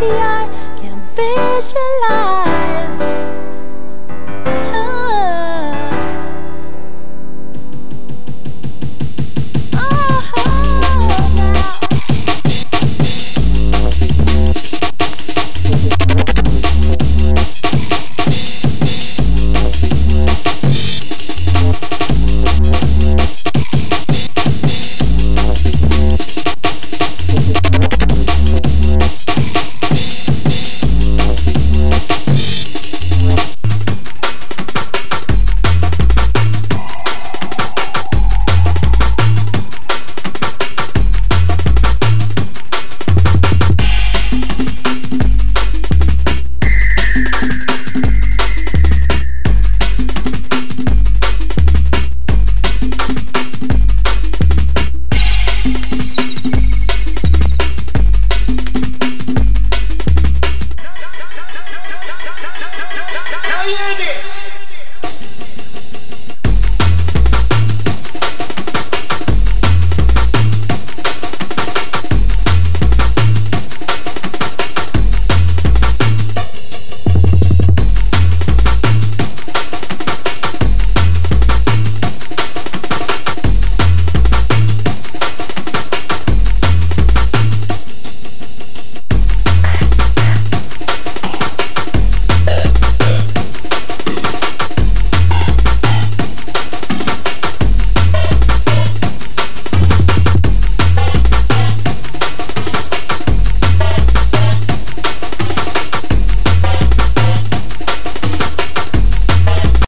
the eye.